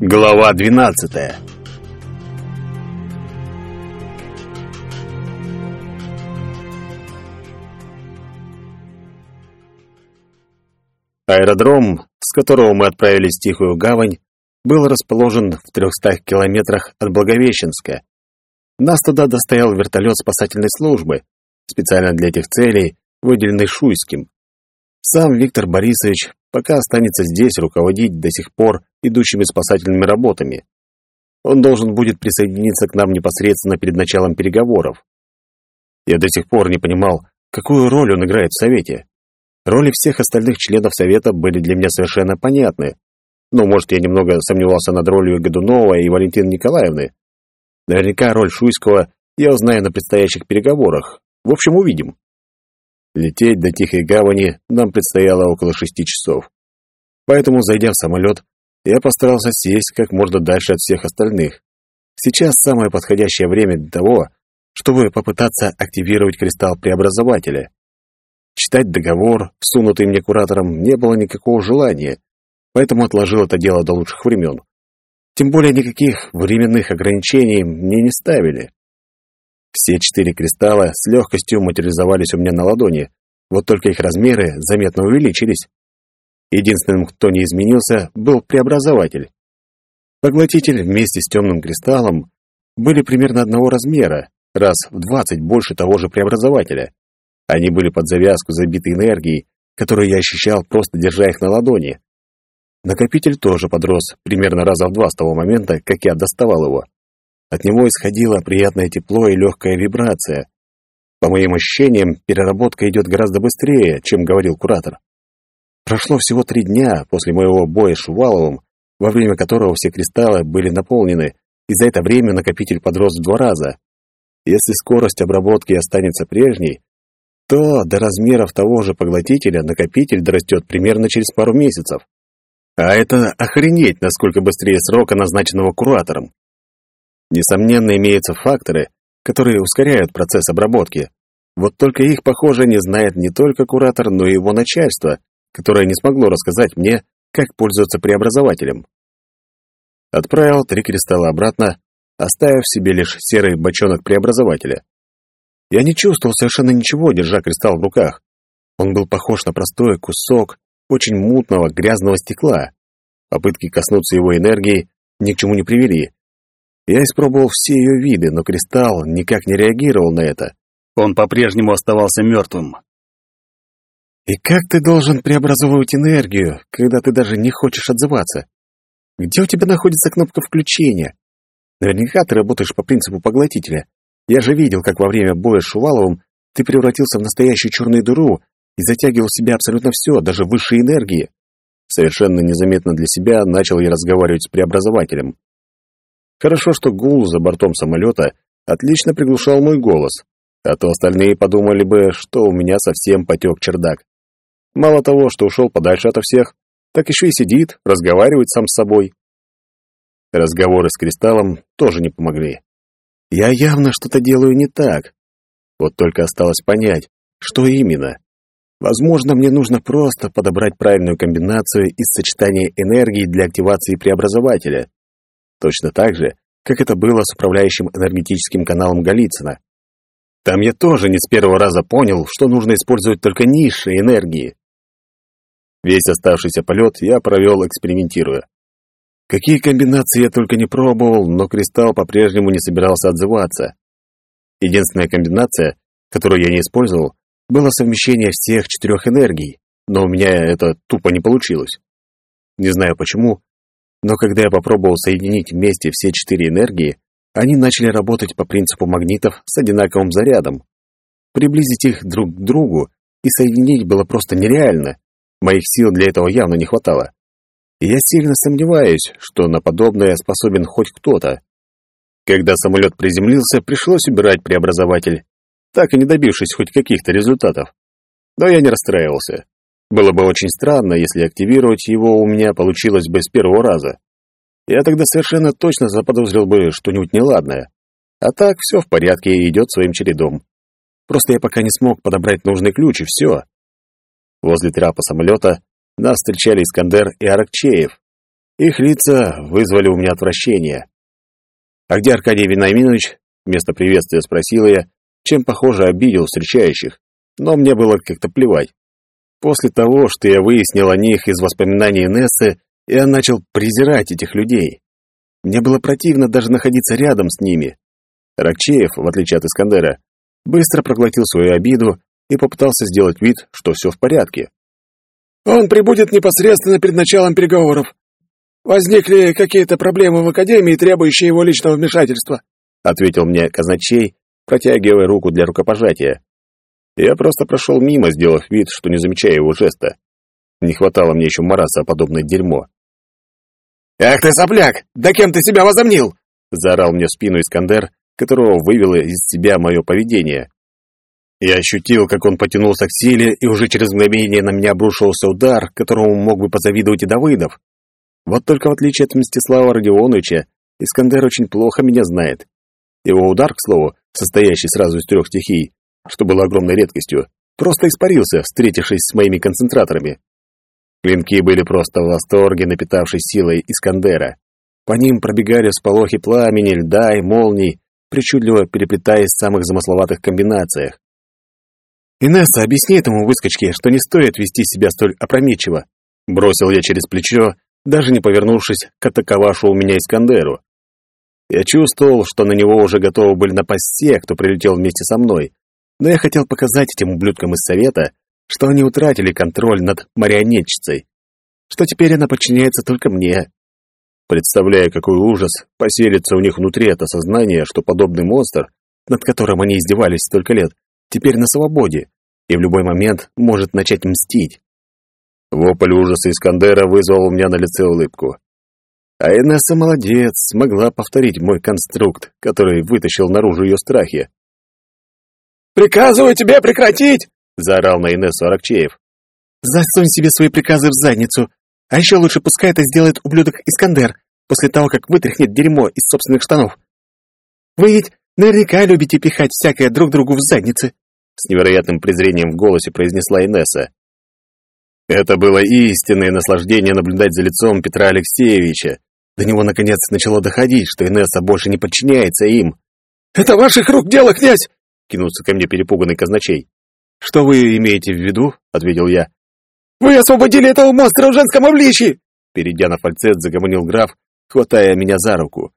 Глава 12. Аэродром, с которого мы отправились в Тихую гавань, был расположен в 300 километрах от Благовещенска. Нас туда доставил вертолет спасательной службы, специально для этих целей, выделенный Шуйским. Сам Виктор Борисович пока останется здесь руководить до сих пор идущими спасательными работами. Он должен будет присоединиться к нам непосредственно перед началом переговоров. Я до сих пор не понимал, какую роль он играет в Совете. Роли всех остальных членов Совета были для меня совершенно понятны. Но, может, я немного сомневался над ролью Годунова и Валентины Николаевны. Наверняка роль Шуйского я узнаю на предстоящих переговорах. В общем, увидим. Лететь до Тихой гавани нам предстояло около шести часов. Поэтому, зайдя в самолет, я постарался сесть как можно дальше от всех остальных. Сейчас самое подходящее время для того, чтобы попытаться активировать кристалл преобразователя. Читать договор, всунутый мне куратором, не было никакого желания, поэтому отложил это дело до лучших времен. Тем более никаких временных ограничений мне не ставили. Все четыре кристалла с легкостью материализовались у меня на ладони, вот только их размеры заметно увеличились. Единственным, кто не изменился, был преобразователь. Поглотитель вместе с темным кристаллом были примерно одного размера, раз в двадцать больше того же преобразователя. Они были под завязку забиты энергией, которую я ощущал, просто держа их на ладони. Накопитель тоже подрос, примерно раза в два с того момента, как я доставал его. От него исходило приятное тепло и легкая вибрация. По моим ощущениям, переработка идет гораздо быстрее, чем говорил куратор. Прошло всего три дня после моего боя с Шуваловым, во время которого все кристаллы были наполнены, и за это время накопитель подрос в два раза. Если скорость обработки останется прежней, то до размеров того же поглотителя накопитель дорастет примерно через пару месяцев. А это охренеть, насколько быстрее срока, назначенного куратором. Несомненно, имеются факторы, которые ускоряют процесс обработки. Вот только их, похоже, не знает не только куратор, но и его начальство, которое не смогло рассказать мне, как пользоваться преобразователем. Отправил три кристалла обратно, оставив себе лишь серый бочонок преобразователя. Я не чувствовал совершенно ничего, держа кристалл в руках. Он был похож на простой кусок очень мутного грязного стекла. Попытки коснуться его энергии ни к чему не привели. Я испробовал все ее виды, но кристалл никак не реагировал на это. Он по-прежнему оставался мертвым. И как ты должен преобразовывать энергию, когда ты даже не хочешь отзываться? Где у тебя находится кнопка включения? Наверняка ты работаешь по принципу поглотителя. Я же видел, как во время боя с Шуваловым ты превратился в настоящую черную дыру и затягивал в себя абсолютно все, даже высшие энергии. Совершенно незаметно для себя начал я разговаривать с преобразователем. Хорошо, что гул за бортом самолета отлично приглушал мой голос, а то остальные подумали бы, что у меня совсем потек чердак. Мало того, что ушел подальше ото всех, так еще и сидит, разговаривает сам с собой. Разговоры с Кристаллом тоже не помогли. Я явно что-то делаю не так. Вот только осталось понять, что именно. Возможно, мне нужно просто подобрать правильную комбинацию из сочетания энергии для активации преобразователя. Точно так же, как это было с управляющим энергетическим каналом Голицына. Там я тоже не с первого раза понял, что нужно использовать только низшие энергии. Весь оставшийся полет я провел, экспериментируя. Какие комбинации я только не пробовал, но кристалл по-прежнему не собирался отзываться. Единственная комбинация, которую я не использовал, было совмещение всех четырех энергий, но у меня это тупо не получилось. Не знаю почему, но когда я попробовал соединить вместе все четыре энергии, они начали работать по принципу магнитов с одинаковым зарядом. Приблизить их друг к другу и соединить было просто нереально. Моих сил для этого явно не хватало. И я сильно сомневаюсь, что на подобное способен хоть кто-то. Когда самолет приземлился, пришлось убирать преобразователь, так и не добившись хоть каких-то результатов. Но я не расстраивался. Было бы очень странно, если активировать его у меня получилось бы с первого раза. Я тогда совершенно точно заподозрил бы что-нибудь неладное. А так все в порядке и идет своим чередом. Просто я пока не смог подобрать нужный ключ, и все. Возле трапа самолета нас встречали Искандер и Аракчеев. Их лица вызвали у меня отвращение. «А где Аркадий Вениаминович?» Вместо приветствия спросила я, чем, похоже, обидел встречающих. Но мне было как-то плевать. После того, что я выяснил о них из воспоминаний Нессы, я начал презирать этих людей. Мне было противно даже находиться рядом с ними. Ракчеев, в отличие от Искандера, быстро проглотил свою обиду и попытался сделать вид, что все в порядке. «Он прибудет непосредственно перед началом переговоров. Возникли какие-то проблемы в Академии, требующие его личного вмешательства», ответил мне казначей, протягивая руку для рукопожатия. Я просто прошел мимо, сделав вид, что не замечаю его жеста. Не хватало мне еще мараться о подобное дерьмо. «Ах ты, сопляк! Да кем ты себя возомнил?» заорал мне в спину Искандер, которого вывело из себя мое поведение. Я ощутил, как он потянулся к силе, и уже через мгновение на меня обрушился удар, которому мог бы позавидовать и Давыдов. Вот только в отличие от Мстислава Родионовича, Искандер очень плохо меня знает. Его удар, к слову, состоящий сразу из трех стихий, что было огромной редкостью, просто испарился, встретившись с моими концентраторами. Клинки были просто в восторге, напитавшись силой Искандера. По ним пробегали всполохи пламени, льда и молний, причудливо переплетаясь в самых замысловатых комбинациях. «Инесса, объясни этому выскочке, что не стоит вести себя столь опрометчиво», бросил я через плечо, даже не повернувшись к атаковавшему меня Искандеру. Я чувствовал, что на него уже готовы были напасть все, кто прилетел вместе со мной, но я хотел показать этим ублюдкам из Совета, что они утратили контроль над марионетчицей, что теперь она подчиняется только мне. Представляя, какой ужас поселится у них внутри от осознания, что подобный монстр, над которым они издевались столько лет, теперь на свободе и в любой момент может начать мстить. Вопль ужаса Искандера вызвал у меня на лице улыбку. А Инесса молодец, смогла повторить мой конструкт, который вытащил наружу ее страхи. «Приказываю тебе прекратить!» — заорал на Инессу Аракчеев. «Засунь себе свои приказы в задницу, а еще лучше пускай это сделает ублюдок Искандер после того, как вытряхнет дерьмо из собственных штанов. Вы ведь наверняка любите пихать всякое друг другу в задницы!» С невероятным презрением в голосе произнесла Инесса. Это было истинное наслаждение наблюдать за лицом Петра Алексеевича. До него наконец начало доходить, что Инесса больше не подчиняется им. «Это ваших рук дело, князь!» — кинулся ко мне перепуганный казначей. «Что вы имеете в виду?» — ответил я. «Вы освободили этого монстра в женском обличье!» Перейдя на фальцет, загомонил граф, хватая меня за руку.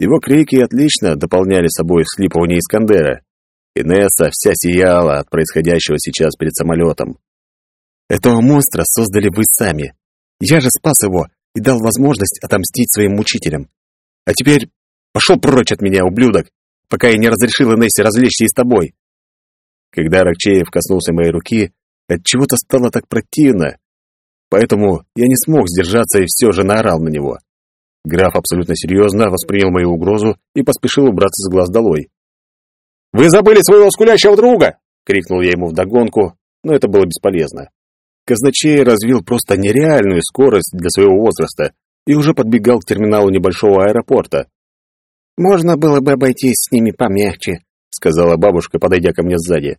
Его крики отлично дополняли собой всхлипывание Искандера. Инесса вся сияла от происходящего сейчас перед самолетом. Этого монстра создали вы сами. Я же спас его и дал возможность отомстить своим мучителям. А теперь пошел прочь от меня, ублюдок, пока я не разрешил Инессе развлечься и с тобой. Когда Рокчеев коснулся моей руки, от чего то стало так противно, поэтому я не смог сдержаться и все же наорал на него. Граф абсолютно серьезно воспринял мою угрозу и поспешил убраться с глаз долой. «Вы забыли своего скулящего друга!» — крикнул я ему вдогонку, но это было бесполезно. Казначей развил просто нереальную скорость для своего возраста и уже подбегал к терминалу небольшого аэропорта. «Можно было бы обойтись с ними помягче», — сказала бабушка, подойдя ко мне сзади.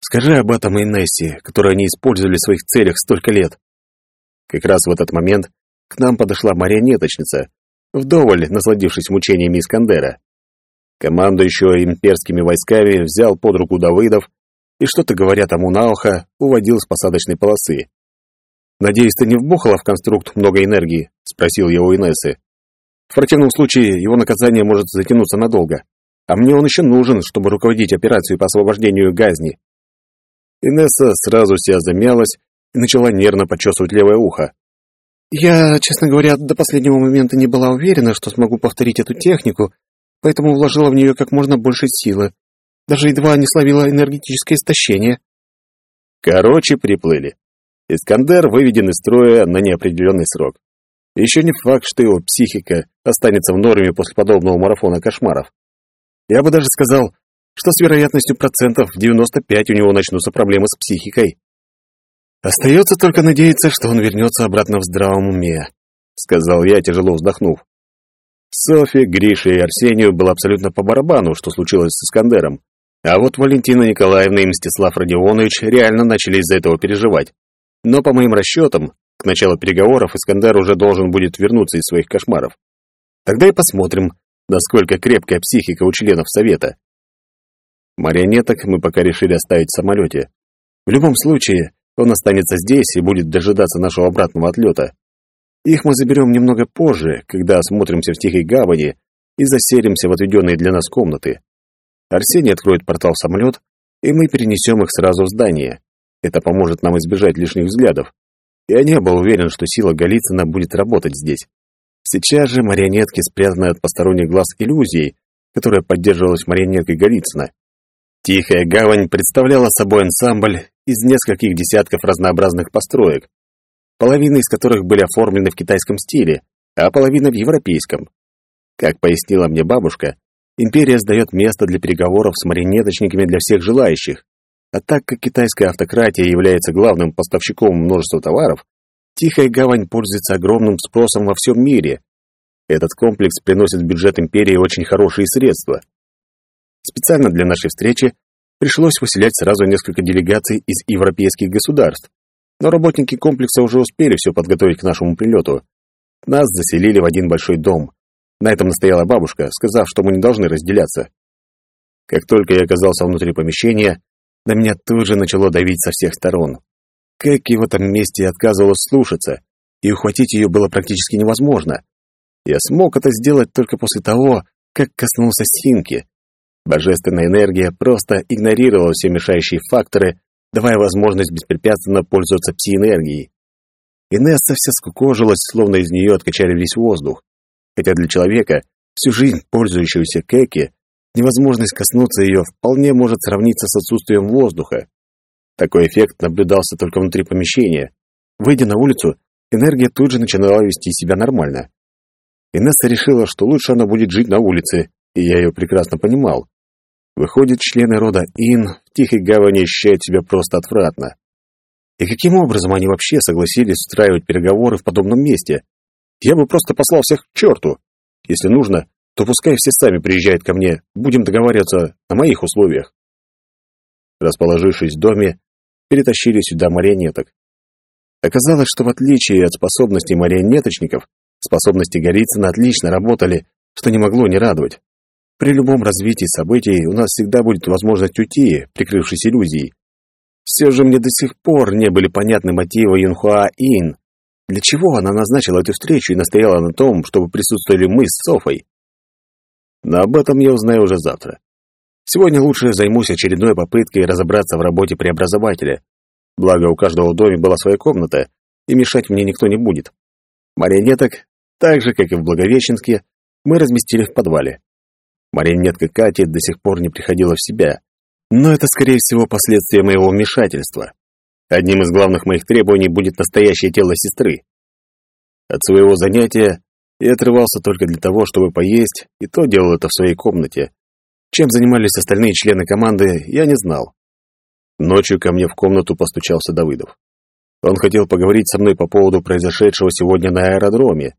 «Скажи об этом Инессе, которую они использовали в своих целях столько лет». Как раз в этот момент к нам подошла марионеточница, вдоволь насладившись мучениями Искандера. Командующий имперскими войсками взял под руку Давыдов и что-то говоря тому на ухо, уводил с посадочной полосы. «Надеюсь, ты не вбухала в конструкт много энергии?» — спросил я у Инессы. «В противном случае его наказание может затянуться надолго, а мне он еще нужен, чтобы руководить операцией по освобождению Газни». Инесса сразу себя замялась и начала нервно почесывать левое ухо. «Я, честно говоря, до последнего момента не была уверена, что смогу повторить эту технику, поэтому вложила в нее как можно больше силы. Даже едва не словила энергетическое истощение. Короче, приплыли. Искандер выведен из строя на неопределенный срок. Еще не факт, что его психика останется в норме после подобного марафона кошмаров. Я бы даже сказал, что с вероятностью процентов в 95 у него начнутся проблемы с психикой. Остается только надеяться, что он вернется обратно в здравом уме, сказал я, тяжело вздохнув. Софье, Грише и Арсению было абсолютно по барабану, что случилось с Искандером. А вот Валентина Николаевна и Мстислав Родионович реально начали из-за этого переживать. Но по моим расчетам, к началу переговоров Искандер уже должен будет вернуться из своих кошмаров. Тогда и посмотрим, насколько крепкая психика у членов Совета. Марионеток мы пока решили оставить в самолете. В любом случае, он останется здесь и будет дожидаться нашего обратного отлета. Их мы заберем немного позже, когда осмотримся в Тихой Гавани и заселимся в отведенные для нас комнаты. Арсений откроет портал в самолет, и мы перенесем их сразу в здание. Это поможет нам избежать лишних взглядов. Я не был уверен, что сила Голицына будет работать здесь. Сейчас же марионетки спрятаны от посторонних глаз иллюзией, которая поддерживалась марионеткой Голицына. Тихая гавань представляла собой ансамбль из нескольких десятков разнообразных построек, половина из которых были оформлены в китайском стиле, а половина в европейском. Как пояснила мне бабушка, империя сдает место для переговоров с марионеточниками для всех желающих. А так как китайская автократия является главным поставщиком множества товаров, Тихая гавань пользуется огромным спросом во всем мире. Этот комплекс приносит в бюджет империи очень хорошие средства. Специально для нашей встречи пришлось выселять сразу несколько делегаций из европейских государств. Но работники комплекса уже успели все подготовить к нашему прилету. Нас заселили в один большой дом. На этом настояла бабушка, сказав, что мы не должны разделяться. Как только я оказался внутри помещения, на меня тут же начало давить со всех сторон. Кэки в этом месте отказывалась слушаться, и ухватить ее было практически невозможно. Я смог это сделать только после того, как коснулся Синки. Божественная энергия просто игнорировала все мешающие факторы, давая возможность беспрепятственно пользоваться пси-энергией. Инесса вся скукожилась, словно из нее откачали весь воздух. Хотя для человека, всю жизнь пользующегося Кэки, невозможность коснуться ее вполне может сравниться с отсутствием воздуха. Такой эффект наблюдался только внутри помещения. Выйдя на улицу, энергия тут же начинала вести себя нормально. Инесса решила, что лучше она будет жить на улице, и я ее прекрасно понимал. Выходит, члены рода Ин в Тихой Гавани ощущают себя просто отвратно. И каким образом они вообще согласились устраивать переговоры в подобном месте? Я бы просто послал всех к черту. Если нужно, то пускай все сами приезжают ко мне, будем договариваться на моих условиях. Расположившись в доме, перетащили сюда марионеток. Оказалось, что в отличие от способностей марионеточников, способности Голицына отлично работали, что не могло не радовать. При любом развитии событий у нас всегда будет возможность уйти, прикрывшись иллюзией. Все же мне до сих пор не были понятны мотивы Юнхуа Ин. Для чего она назначила эту встречу и настояла на том, чтобы присутствовали мы с Софой? Но об этом я узнаю уже завтра. Сегодня лучше займусь очередной попыткой разобраться в работе преобразователя. Благо, у каждого в доме была своя комната, и мешать мне никто не будет. Марионеток, так же, как и в Благовещенске, мы разместили в подвале. Марионетка Кати до сих пор не приходила в себя, но это, скорее всего, последствия моего вмешательства. Одним из главных моих требований будет настоящее тело сестры. От своего занятия я отрывался только для того, чтобы поесть, и то делал это в своей комнате, чем занимались остальные члены команды, я не знал. Ночью ко мне в комнату постучался Давыдов. Он хотел поговорить со мной по поводу произошедшего сегодня на аэродроме.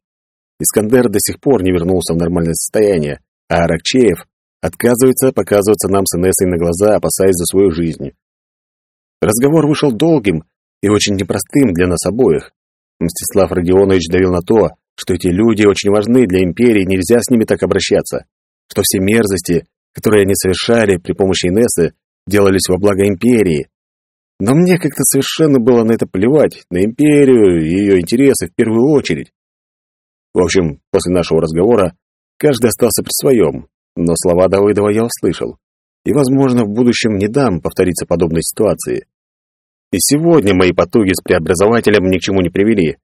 Искандер до сих пор не вернулся в нормальное состояние, а Аракчеев отказывается показываться нам с Инессой на глаза, опасаясь за свою жизнь. Разговор вышел долгим и очень непростым для нас обоих. Мстислав Родионович давил на то, что эти люди очень важны для империи, нельзя с ними так обращаться, что все мерзости, которые они совершали при помощи Инессы, делались во благо империи. Но мне как-то совершенно было на это плевать, на империю и ее интересы в первую очередь. В общем, после нашего разговора каждый остался при своем, но слова Давыдова я услышал. И, возможно, в будущем не дам повториться подобной ситуации. И сегодня мои потуги с преобразователем ни к чему не привели.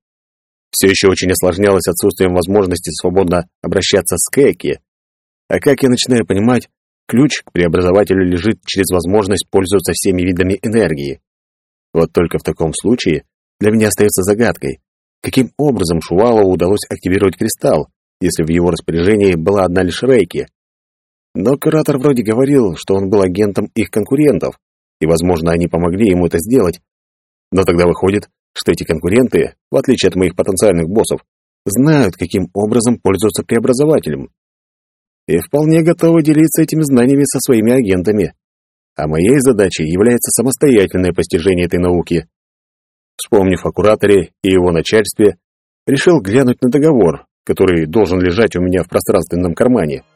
Все еще очень осложнялось отсутствием возможности свободно обращаться с Кэки. А как я начинаю понимать, Ключ к преобразователю лежит через возможность пользоваться всеми видами энергии. Вот только в таком случае для меня остается загадкой, каким образом Шувалову удалось активировать кристалл, если в его распоряжении была одна лишь рейки. Но куратор вроде говорил, что он был агентом их конкурентов, и, возможно, они помогли ему это сделать. Но тогда выходит, что эти конкуренты, в отличие от моих потенциальных боссов, знают, каким образом пользоваться преобразователем и вполне готовы делиться этими знаниями со своими агентами. А моей задачей является самостоятельное постижение этой науки. Вспомнив о кураторе и его начальстве, решил глянуть на договор, который должен лежать у меня в пространственном кармане –